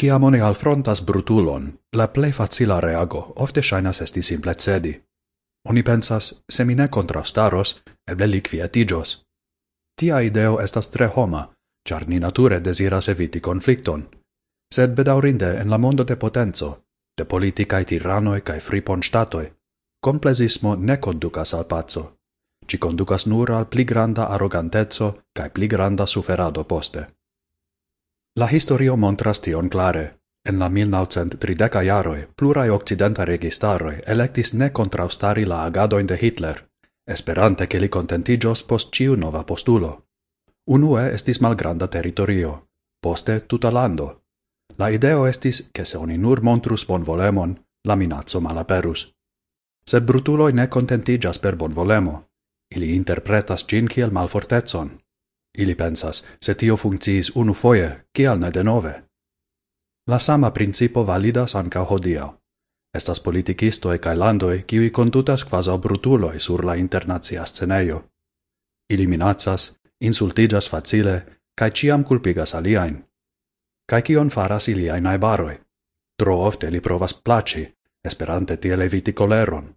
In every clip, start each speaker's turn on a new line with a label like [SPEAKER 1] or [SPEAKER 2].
[SPEAKER 1] Ciam oni alfrontas brutulon, la plei facila reago ofte shainas esti simple cedi. Oni pensas, se mi ne contrastaros, eble li quietigios. Tia ideo estas tre homa, char ni nature desiras eviti conflicton. Sed bedaurinde en la mondo de potenzo, de politicae tiranoi cae fripon statoi, complesismo ne conducas al pazzo, ci conducas nur al pli granda arrogantezzo cae pli granda suferado poste. La historio montras tion clare. En la 1930 jaroi plurai occidenta registaroi electis ne contraustari la agadoin de Hitler, esperante che li contentigios post ciu nova postulo. Unue estis malgranda territorio, poste tuta lando. La ideo estis, che se oni nur montrus bon volemon, la minazzo malaperus. Sed brutuloi ne contentigas per bon volemo. Ili interpretas gin kiel malfortecon, Ili pensas, se tio funcciis unu foie, kial ne nove. La sama principo validas anca hodiau. Estas politicistoe cae landoi kiwi condutas quasau brutuloi sur la internazia sceneio. Ili minatsas, insultigas facile, cae ciam culpigas aliaen. Cae cion faras iliae naibaroi? Tro ofte li provas placi, esperante tiel eviti coleron.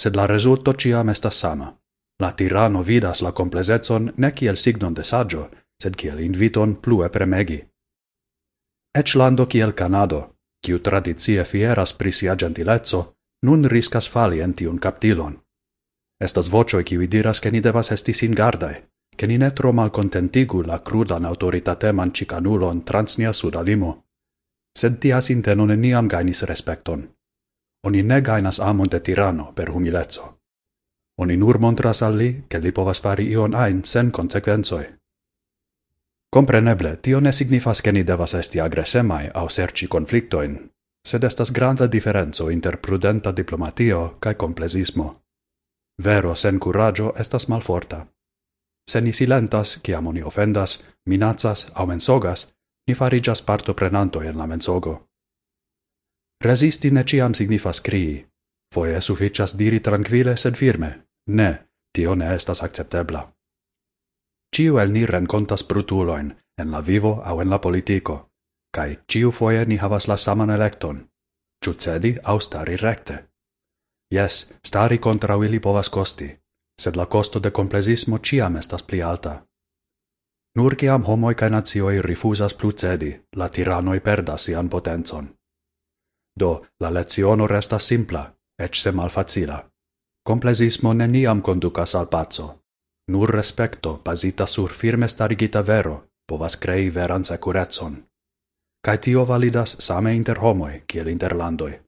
[SPEAKER 1] Sed la resulto ciam estas sama. La tirano vidas la complesezon ne kiel signon de saggio, sed kiel inviton plue premegi. Ec lando kiel Canado, kiu tradizie fieras pri sia gentilezzo, nun riscas fali en tiun captilon. Estas vocioi kiwi diras che ni devas esti singardae, che ni ne tro malcontentigu la crudan autoritateman cicanulon trans nia suda limo. Sed tia sinteno neniam gainis respecton. Oni ne gainas amon de tirano per humilezzo. Oni nur montras al li, che li povas fari ion ain sen consequenzoi. Compreneble, tio ne signifas che ni devas esti agresemai au serci conflictoin, sed estas granda differenzo inter prudenta diplomatio cae complesismo. Vero sen curaggio estas malforta. Se ni silentas, ciam oni ofendas, minacas au mensogas, ni farigas parto prenanto en la mensogo. Resisti ne ciam signifas crii, Foie sufficias diri tranquille sed firme. Ne, tio ne estas acceptebla. Ciu el ni rencontas brutuloin, en la vivo au en la politico, cae ciu foie ni havas la saman electon, ciu cedi au stari recte. Yes, stari contra ili povas costi, sed la costo de complesismo ciam estas pli alta. Nur ciam homoi cae nazioi rifusas plu cedi, la tiranoi perdas ian potenzon. Do, la leziono resta simpla, ec se malfacila. Complesismo neniam conducas al pazzo. Nur respecto, basita sur firme starigita vero, povas crei veran securetson. Cae tio validas same inter homoi, kiel inter landoi.